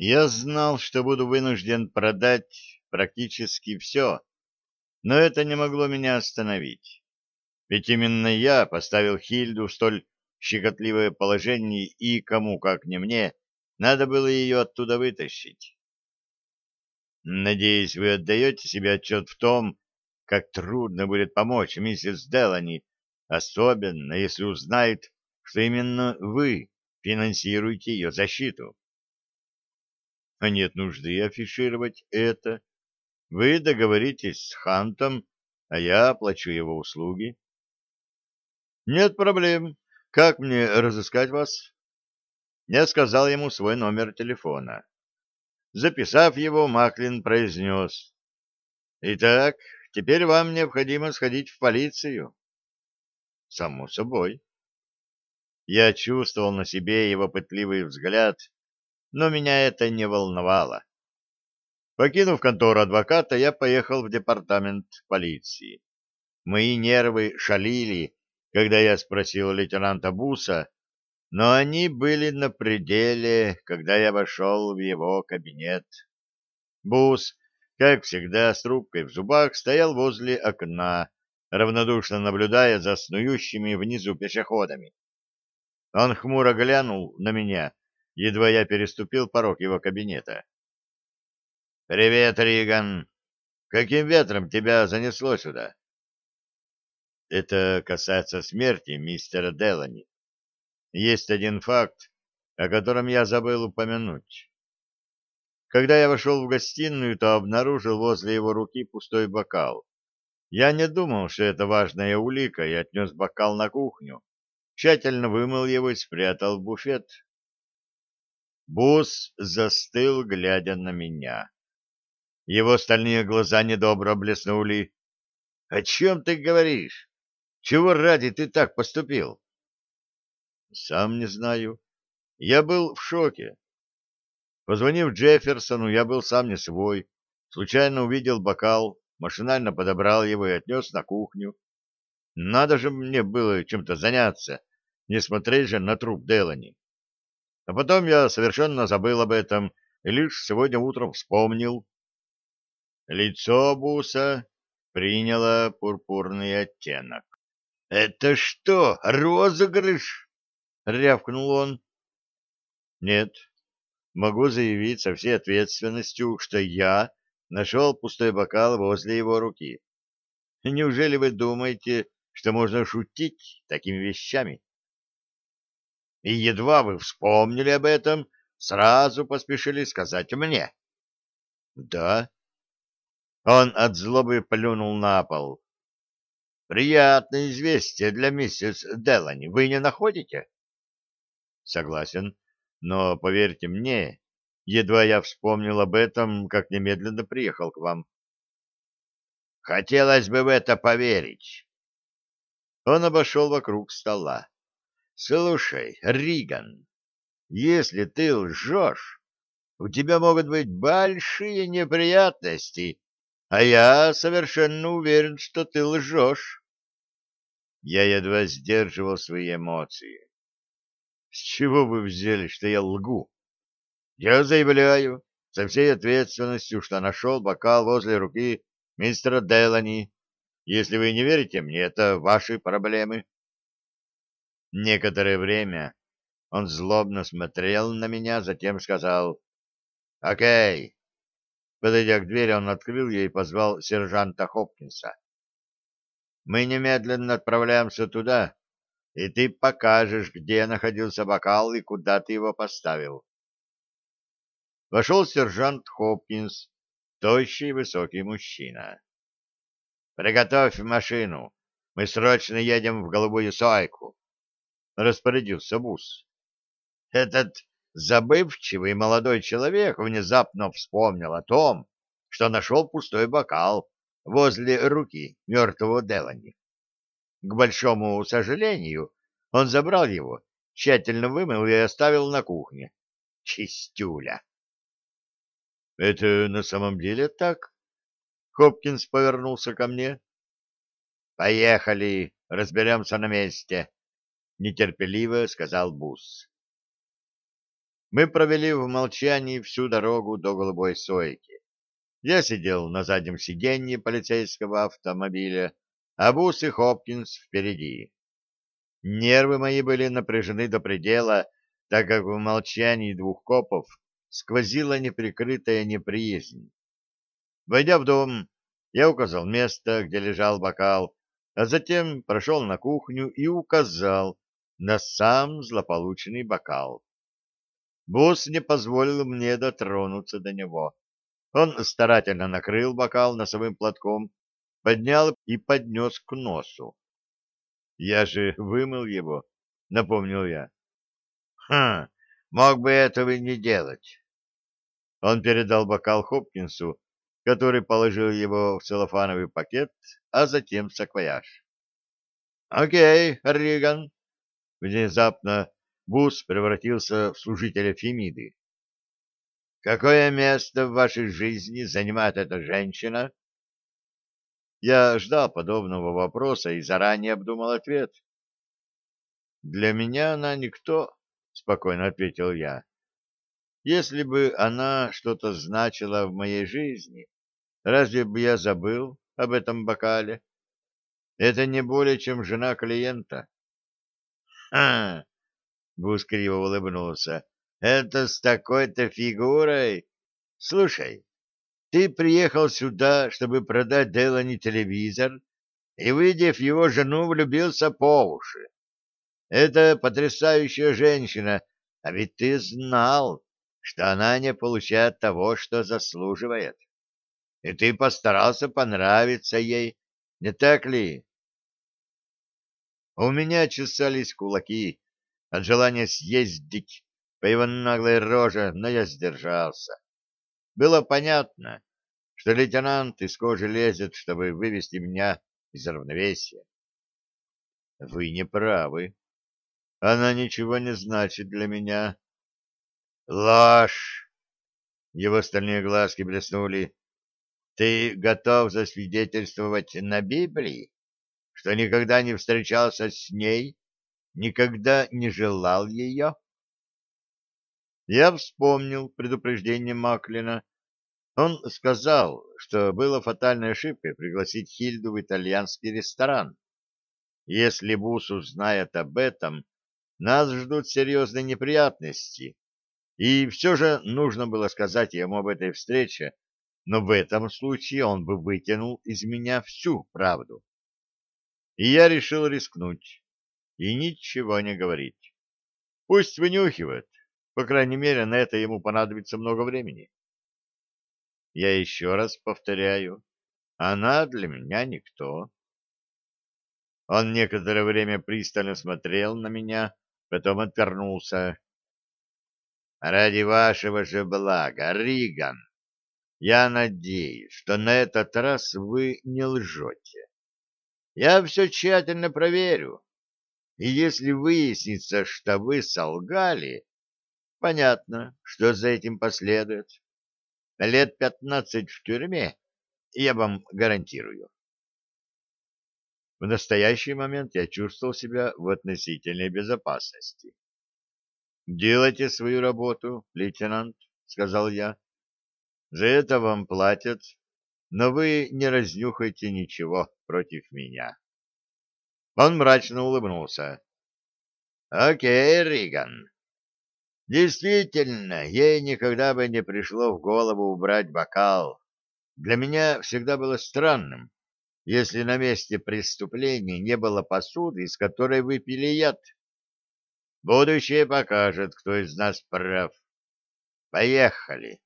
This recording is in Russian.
Я знал, что буду вынужден продать практически все, но это не могло меня остановить. Ведь именно я поставил Хильду в столь щекотливое положение, и кому, как не мне, надо было ее оттуда вытащить. Надеюсь, вы отдаете себе отчет в том, как трудно будет помочь миссис Делани, особенно если узнает, что именно вы финансируете ее защиту а нет нужды афишировать это. Вы договоритесь с Хантом, а я оплачу его услуги. Нет проблем. Как мне разыскать вас? Я сказал ему свой номер телефона. Записав его, Маклин произнес. Итак, теперь вам необходимо сходить в полицию. Само собой. Я чувствовал на себе его пытливый взгляд но меня это не волновало. Покинув контору адвоката, я поехал в департамент полиции. Мои нервы шалили, когда я спросил лейтенанта Буса, но они были на пределе, когда я вошел в его кабинет. Бус, как всегда, с трубкой в зубах, стоял возле окна, равнодушно наблюдая за снующими внизу пешеходами. Он хмуро глянул на меня едва я переступил порог его кабинета. «Привет, Риган! Каким ветром тебя занесло сюда?» «Это касается смерти мистера Делани. Есть один факт, о котором я забыл упомянуть. Когда я вошел в гостиную, то обнаружил возле его руки пустой бокал. Я не думал, что это важная улика, и отнес бокал на кухню, тщательно вымыл его и спрятал в буфет. Бус застыл, глядя на меня. Его стальные глаза недобро блеснули. — О чем ты говоришь? Чего ради ты так поступил? — Сам не знаю. Я был в шоке. Позвонив Джефферсону, я был сам не свой. Случайно увидел бокал, машинально подобрал его и отнес на кухню. Надо же мне было чем-то заняться, не смотреть же на труп Делани. А потом я совершенно забыл об этом и лишь сегодня утром вспомнил. Лицо Буса приняло пурпурный оттенок. — Это что, розыгрыш? — рявкнул он. — Нет, могу заявить со всей ответственностью, что я нашел пустой бокал возле его руки. Неужели вы думаете, что можно шутить такими вещами? И едва вы вспомнили об этом, сразу поспешили сказать мне. — Да. Он от злобы плюнул на пол. — Приятное известие для миссис Делани. Вы не находите? — Согласен. Но, поверьте мне, едва я вспомнил об этом, как немедленно приехал к вам. — Хотелось бы в это поверить. Он обошел вокруг стола. Слушай, Риган, если ты лжешь, у тебя могут быть большие неприятности, а я совершенно уверен, что ты лжешь. Я едва сдерживал свои эмоции. С чего вы взяли, что я лгу? Я заявляю со всей ответственностью, что нашел бокал возле руки мистера Делани. Если вы не верите мне, это ваши проблемы. Некоторое время он злобно смотрел на меня, затем сказал «Окей». Подойдя к двери, он открыл ее и позвал сержанта Хопкинса. «Мы немедленно отправляемся туда, и ты покажешь, где находился бокал и куда ты его поставил». Вошел сержант Хопкинс, тощий высокий мужчина. «Приготовь машину, мы срочно едем в Голубую Сойку распорядился Бус. Этот забывчивый молодой человек внезапно вспомнил о том, что нашел пустой бокал возле руки мертвого Делани. К большому сожалению, он забрал его, тщательно вымыл и оставил на кухне. Чистюля! — Это на самом деле так? Хопкинс повернулся ко мне. — Поехали, разберемся на месте, — нетерпеливо сказал Бус. Мы провели в молчании всю дорогу до Голубой Сойки. Я сидел на заднем сиденье полицейского автомобиля, а Бус и Хопкинс впереди. Нервы мои были напряжены до предела, так как в молчании двух копов сквозила неприкрытая неприязнь. Войдя в дом, я указал место, где лежал бокал, а затем прошел на кухню и указал на сам злополученный бокал. Босс не позволил мне дотронуться до него. Он старательно накрыл бокал носовым платком, поднял и поднес к носу. «Я же вымыл его», — напомнил я. «Хм, мог бы этого и не делать». Он передал бокал Хопкинсу, который положил его в целлофановый пакет, а затем в саквояж. «Окей, Риган». Внезапно Бус превратился в служителя Фемиды. «Какое место в вашей жизни занимает эта женщина?» Я ждал подобного вопроса и заранее обдумал ответ. «Для меня она никто», — спокойно ответил я. «Если бы она что-то значила в моей жизни, разве бы я забыл об этом бокале? Это не более, чем жена клиента». «Ха!» Гус криво улыбнулся. «Это с такой-то фигурой? Слушай, ты приехал сюда, чтобы продать Делани телевизор, и, выйдев его жену, влюбился по уши. Это потрясающая женщина, а ведь ты знал, что она не получает того, что заслуживает. И ты постарался понравиться ей, не так ли? У меня чесались кулаки от желания съездить по его наглой роже, но я сдержался. Было понятно, что лейтенант из кожи лезет, чтобы вывести меня из равновесия. Вы не правы. Она ничего не значит для меня. Ложь! Его стальные глазки блеснули. Ты готов засвидетельствовать на Библии, что никогда не встречался с ней никогда не желал ее? Я вспомнил предупреждение Маклина. Он сказал, что было фатальной ошибкой пригласить Хильду в итальянский ресторан. Если Бус узнает об этом, нас ждут серьезные неприятности. И все же нужно было сказать ему об этой встрече, но в этом случае он бы вытянул из меня всю правду. И я решил рискнуть и ничего не говорить. Пусть вынюхивает, по крайней мере, на это ему понадобится много времени. Я еще раз повторяю, она для меня никто. Он некоторое время пристально смотрел на меня, потом отвернулся. «Ради вашего же блага, Риган, я надеюсь, что на этот раз вы не лжете. Я все тщательно проверю, и если выяснится, что вы солгали, понятно, что за этим последует. Лет пятнадцать в тюрьме, я вам гарантирую. В настоящий момент я чувствовал себя в относительной безопасности. «Делайте свою работу, лейтенант», — сказал я. «За это вам платят, но вы не разнюхайте ничего против меня». Он мрачно улыбнулся. «Окей, Риган. Действительно, ей никогда бы не пришло в голову убрать бокал. Для меня всегда было странным, если на месте преступления не было посуды, из которой выпили яд. Будущее покажет, кто из нас прав. Поехали!»